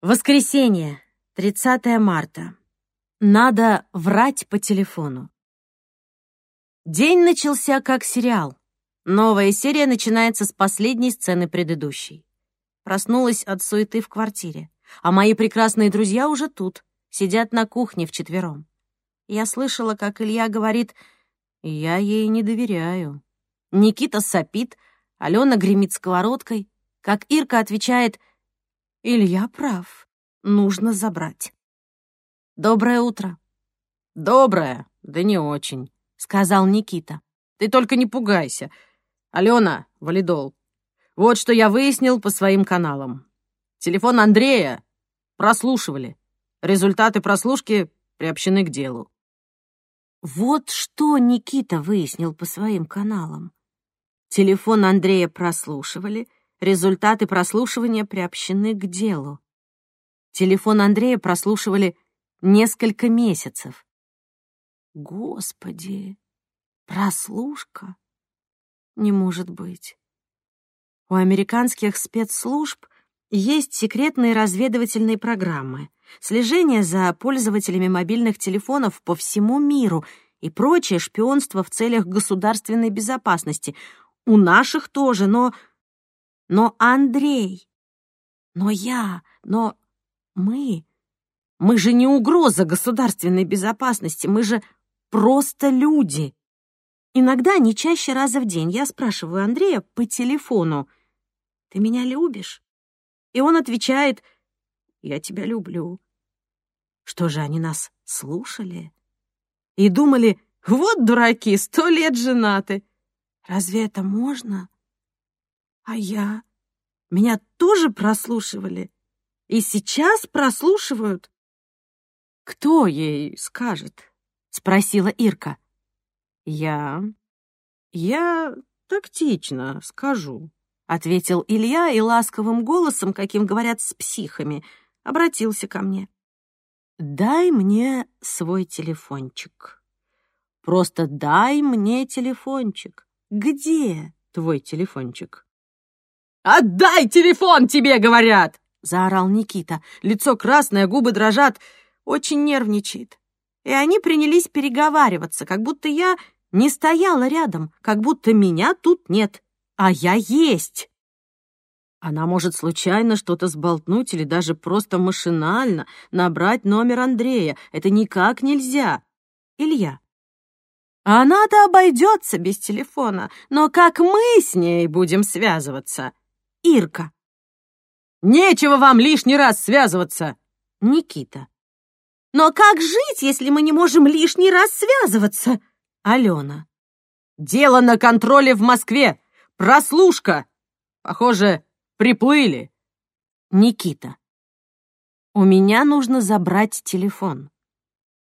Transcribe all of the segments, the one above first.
Воскресенье, 30 марта. Надо врать по телефону. День начался как сериал. Новая серия начинается с последней сцены предыдущей. Проснулась от суеты в квартире, а мои прекрасные друзья уже тут, сидят на кухне вчетвером. Я слышала, как Илья говорит «Я ей не доверяю». Никита сопит, Алена гремит сковородкой, как Ирка отвечает Илья прав. Нужно забрать. Доброе утро. Доброе, да не очень, сказал Никита. Ты только не пугайся. Алена, валидол. Вот что я выяснил по своим каналам. Телефон Андрея прослушивали. Результаты прослушки приобщены к делу. Вот что Никита выяснил по своим каналам. Телефон Андрея прослушивали — Результаты прослушивания приобщены к делу. Телефон Андрея прослушивали несколько месяцев. Господи, прослушка? Не может быть. У американских спецслужб есть секретные разведывательные программы, слежение за пользователями мобильных телефонов по всему миру и прочее шпионство в целях государственной безопасности. У наших тоже, но но Андрей, но я, но мы... Мы же не угроза государственной безопасности, мы же просто люди. Иногда, не чаще раза в день, я спрашиваю Андрея по телефону, «Ты меня любишь?» И он отвечает, «Я тебя люблю». Что же, они нас слушали? И думали, вот дураки, сто лет женаты. Разве это можно? А я? Меня тоже прослушивали? И сейчас прослушивают? Кто ей скажет? Спросила Ирка. Я... Я тактично скажу, ответил Илья и ласковым голосом, каким говорят с психами, обратился ко мне. Дай мне свой телефончик. Просто дай мне телефончик. Где твой телефончик? «Отдай телефон, тебе говорят!» — заорал Никита. Лицо красное, губы дрожат. Очень нервничает. И они принялись переговариваться, как будто я не стояла рядом, как будто меня тут нет, а я есть. Она может случайно что-то сболтнуть или даже просто машинально набрать номер Андрея. Это никак нельзя. Илья. А она-то обойдется без телефона, но как мы с ней будем связываться? Ирка. «Нечего вам лишний раз связываться!» Никита. «Но как жить, если мы не можем лишний раз связываться?» Алена. «Дело на контроле в Москве! Прослушка! Похоже, приплыли!» Никита. «У меня нужно забрать телефон.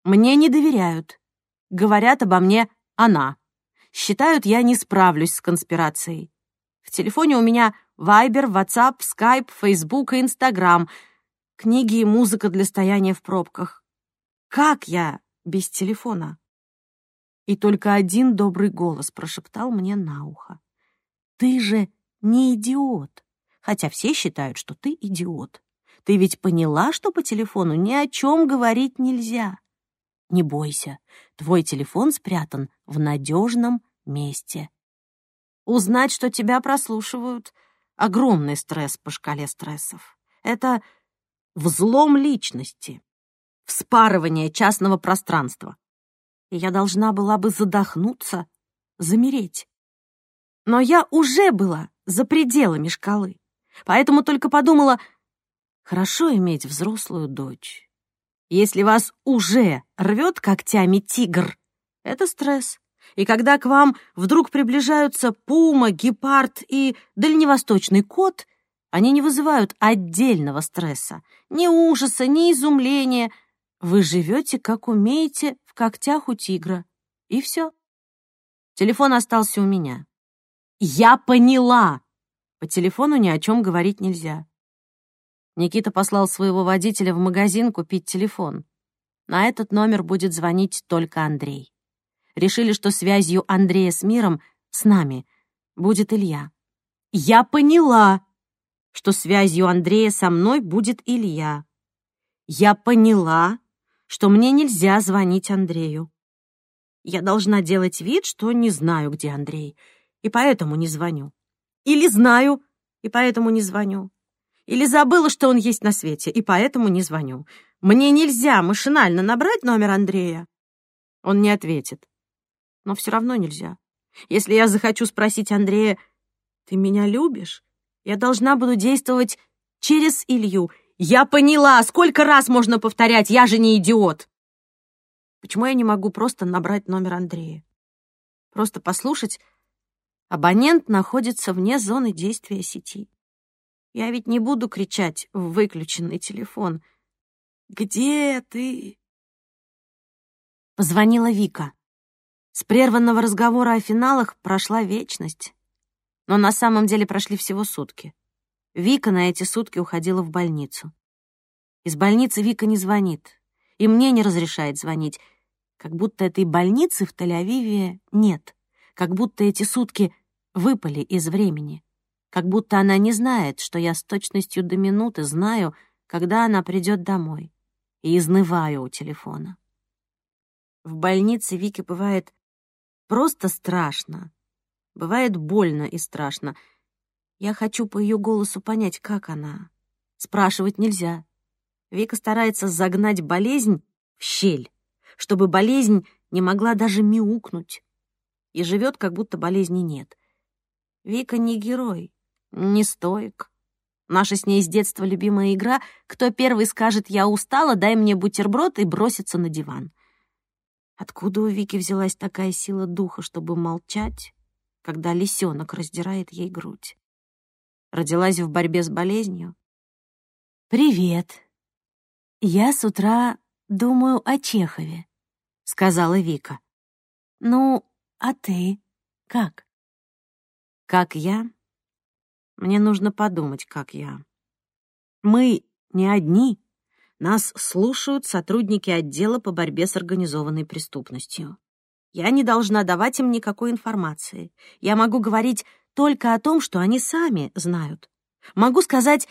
Мне не доверяют. Говорят обо мне «она». Считают, я не справлюсь с конспирацией. В телефоне у меня Вайбер, Ватсап, Скайп, Фейсбук и Инстаграм. Книги и музыка для стояния в пробках. Как я без телефона? И только один добрый голос прошептал мне на ухо. Ты же не идиот. Хотя все считают, что ты идиот. Ты ведь поняла, что по телефону ни о чем говорить нельзя. Не бойся, твой телефон спрятан в надежном месте. Узнать, что тебя прослушивают — огромный стресс по шкале стрессов. Это взлом личности, вспарывание частного пространства. И я должна была бы задохнуться, замереть. Но я уже была за пределами шкалы, поэтому только подумала, хорошо иметь взрослую дочь. Если вас уже рвет когтями тигр, это стресс. И когда к вам вдруг приближаются пума, гепард и дальневосточный кот, они не вызывают отдельного стресса, ни ужаса, ни изумления. Вы живете, как умеете, в когтях у тигра. И все. Телефон остался у меня. Я поняла! По телефону ни о чем говорить нельзя. Никита послал своего водителя в магазин купить телефон. На этот номер будет звонить только Андрей решили, что связью Андрея с миром, с нами, будет Илья. Я поняла, что связью Андрея со мной будет Илья. Я поняла, что мне нельзя звонить Андрею. Я должна делать вид, что не знаю, где Андрей, и поэтому не звоню. Или знаю, и поэтому не звоню. Или забыла, что он есть на свете, и поэтому не звоню. Мне нельзя машинально набрать номер Андрея. Он не ответит. Но все равно нельзя. Если я захочу спросить Андрея, «Ты меня любишь?» Я должна буду действовать через Илью. Я поняла, сколько раз можно повторять, я же не идиот. Почему я не могу просто набрать номер Андрея? Просто послушать, абонент находится вне зоны действия сети. Я ведь не буду кричать в выключенный телефон. «Где ты?» Позвонила Вика. С прерванного разговора о финалах прошла вечность. Но на самом деле прошли всего сутки. Вика на эти сутки уходила в больницу. Из больницы Вика не звонит. И мне не разрешает звонить. Как будто этой больницы в Тель-Авиве нет. Как будто эти сутки выпали из времени. Как будто она не знает, что я с точностью до минуты знаю, когда она придет домой. И изнываю у телефона. В больнице Вике бывает просто страшно. Бывает больно и страшно. Я хочу по ее голосу понять, как она. Спрашивать нельзя. Вика старается загнать болезнь в щель, чтобы болезнь не могла даже мяукнуть. И живет, как будто болезни нет. Вика не герой, не стоик. Наша с ней с детства любимая игра «Кто первый скажет «я устала», дай мне бутерброд» и бросится на диван. Откуда у Вики взялась такая сила духа, чтобы молчать, когда лисенок раздирает ей грудь. Родилась в борьбе с болезнью. «Привет. Я с утра думаю о Чехове», — сказала Вика. «Ну, а ты как?» «Как я?» Мне нужно подумать, как я. Мы не одни. Нас слушают сотрудники отдела по борьбе с организованной преступностью. Я не должна давать им никакой информации. Я могу говорить только о том, что они сами знают. Могу сказать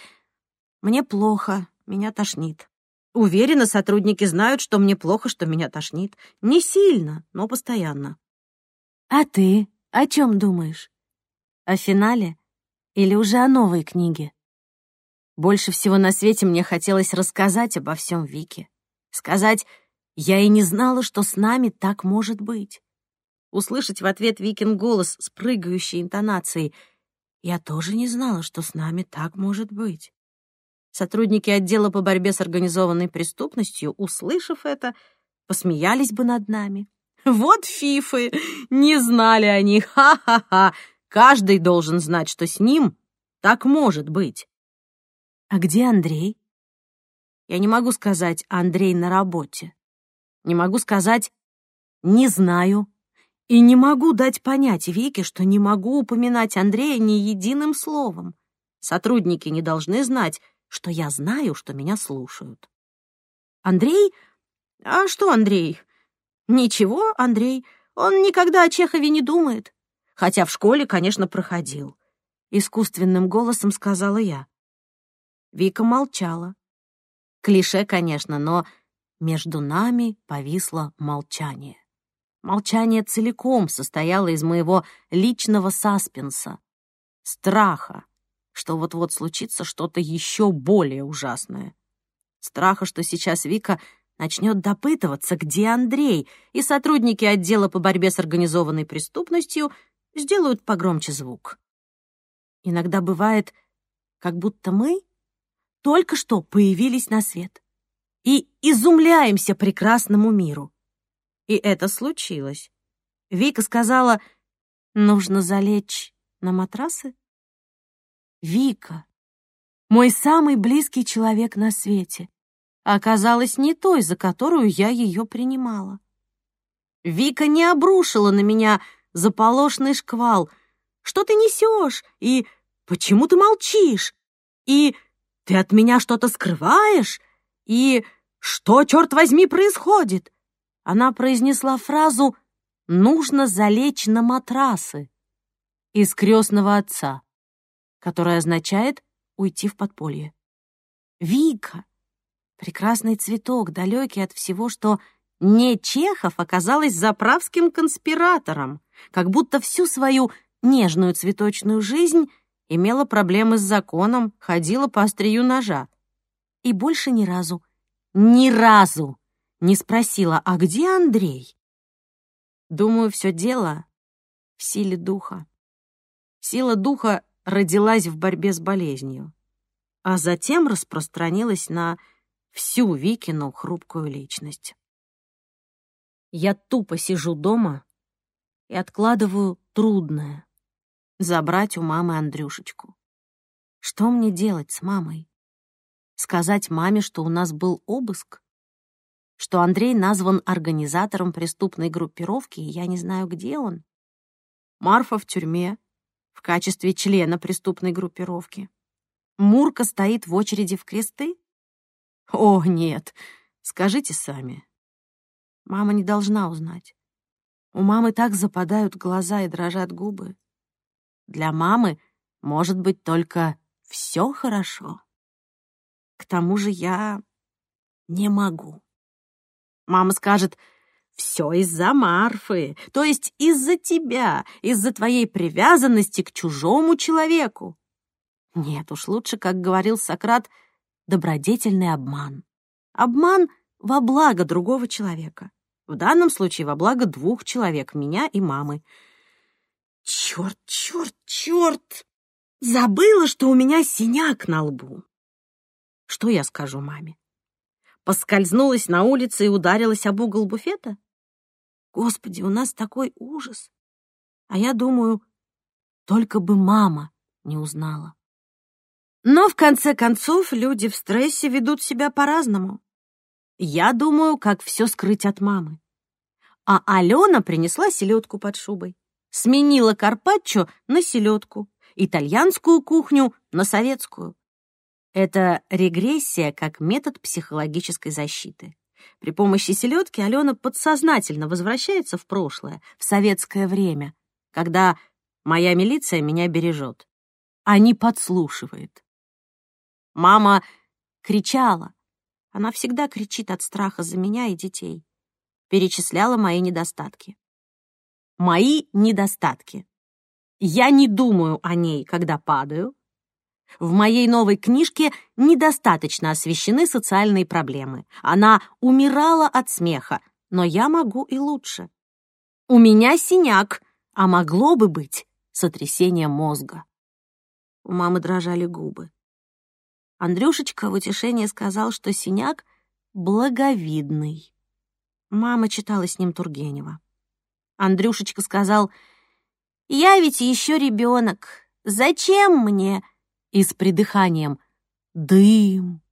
«мне плохо, меня тошнит». Уверена, сотрудники знают, что мне плохо, что меня тошнит. Не сильно, но постоянно. А ты о чем думаешь? О финале или уже о новой книге? Больше всего на свете мне хотелось рассказать обо всем Вике. Сказать я и не знала, что с нами так может быть. Услышать в ответ Викин голос с прыгающей интонацией. Я тоже не знала, что с нами так может быть. Сотрудники отдела по борьбе с организованной преступностью, услышав это, посмеялись бы над нами. Вот фифы! Не знали они! Ха-ха-ха! Каждый должен знать, что с ним так может быть. А где Андрей? Я не могу сказать «Андрей на работе». Не могу сказать «не знаю». И не могу дать понять Вике, что не могу упоминать Андрея ни единым словом. Сотрудники не должны знать, что я знаю, что меня слушают. Андрей? А что Андрей? Ничего, Андрей. Он никогда о Чехове не думает. Хотя в школе, конечно, проходил. Искусственным голосом сказала я. Вика молчала. Клише, конечно, но между нами повисло молчание. Молчание целиком состояло из моего личного саспенса, страха, что вот-вот случится что-то еще более ужасное. Страха, что сейчас Вика начнет допытываться, где Андрей, и сотрудники отдела по борьбе с организованной преступностью сделают погромче звук. Иногда бывает, как будто мы только что появились на свет и изумляемся прекрасному миру. И это случилось. Вика сказала, нужно залечь на матрасы. Вика, мой самый близкий человек на свете, оказалась не той, за которую я ее принимала. Вика не обрушила на меня заполошный шквал. «Что ты несешь?» и «Почему ты молчишь?» и «Ты от меня что-то скрываешь?» и «Что, черт возьми, происходит?» Она произнесла фразу «нужно залечь на матрасы» из крестного отца, которая означает уйти в подполье. Вика, прекрасный цветок, далекий от всего, что не Чехов, оказалась заправским конспиратором, как будто всю свою нежную цветочную жизнь имела проблемы с законом, ходила по острию ножа. И больше ни разу, ни разу не спросила, а где Андрей? Думаю, все дело в силе духа. Сила духа родилась в борьбе с болезнью, а затем распространилась на всю Викину хрупкую личность. Я тупо сижу дома и откладываю трудное — забрать у мамы Андрюшечку. Что мне делать с мамой? Сказать маме, что у нас был обыск? Что Андрей назван организатором преступной группировки, и я не знаю, где он? Марфа в тюрьме в качестве члена преступной группировки. Мурка стоит в очереди в кресты? О, нет, скажите сами. Мама не должна узнать. У мамы так западают глаза и дрожат губы. Для мамы может быть только все хорошо. К тому же я не могу. Мама скажет, все из-за Марфы, то есть из-за тебя, из-за твоей привязанности к чужому человеку. Нет уж, лучше, как говорил Сократ, добродетельный обман. Обман во благо другого человека. В данном случае во благо двух человек, меня и мамы. Черт, черт, черт! Забыла, что у меня синяк на лбу. Что я скажу маме? Поскользнулась на улице и ударилась об угол буфета? Господи, у нас такой ужас. А я думаю, только бы мама не узнала. Но в конце концов люди в стрессе ведут себя по-разному. Я думаю, как все скрыть от мамы. А Алена принесла селедку под шубой. Сменила карпаччо на селедку, итальянскую кухню на советскую. Это регрессия как метод психологической защиты. При помощи селедки Алена подсознательно возвращается в прошлое, в советское время, когда моя милиция меня бережет, а не подслушивает. Мама кричала, она всегда кричит от страха за меня и детей. Перечисляла мои недостатки. Мои недостатки. Я не думаю о ней, когда падаю. В моей новой книжке недостаточно освещены социальные проблемы. Она умирала от смеха, но я могу и лучше. У меня синяк, а могло бы быть сотрясение мозга. У мамы дрожали губы. Андрюшечка в утешение сказал, что синяк благовидный. Мама читала с ним Тургенева. Андрюшечка сказал, «Я ведь еще ребенок. Зачем мне?» И с придыханием «Дым,